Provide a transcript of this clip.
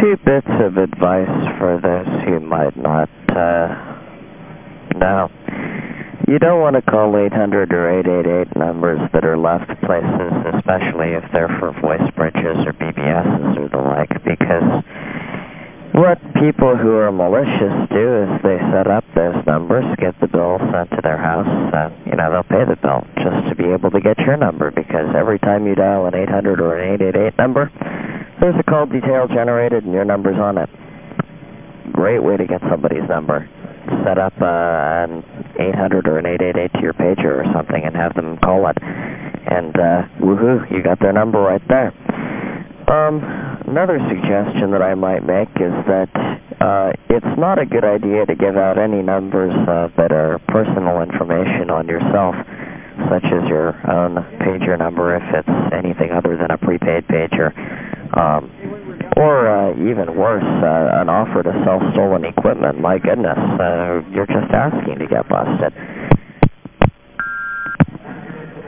two bits of advice for those who might not uh, know. You don't want to call 800 or 888 numbers that are left places, especially if they're for voice bridges or BBSs or the like, because what people who are malicious do is they set up those numbers, get the bill sent to their house, and, you know, they'll pay the bill just to be able to get your number, because every time you dial an 800 or an 888 number, there's a call detail generated and your number's on it. Great way to get somebody's number. Set up uh, an 800 or an 888 to your pager or something and have them call it. And uh, woohoo, you got their number right there. Um, another suggestion that I might make is that uh, it's not a good idea to give out any numbers that are personal information on yourself, such as your own pager number if it's anything other than a prepaid pager. Um, or uh, even worse, uh, an offer to sell stolen equipment. My goodness, uh, you're just asking to get busted.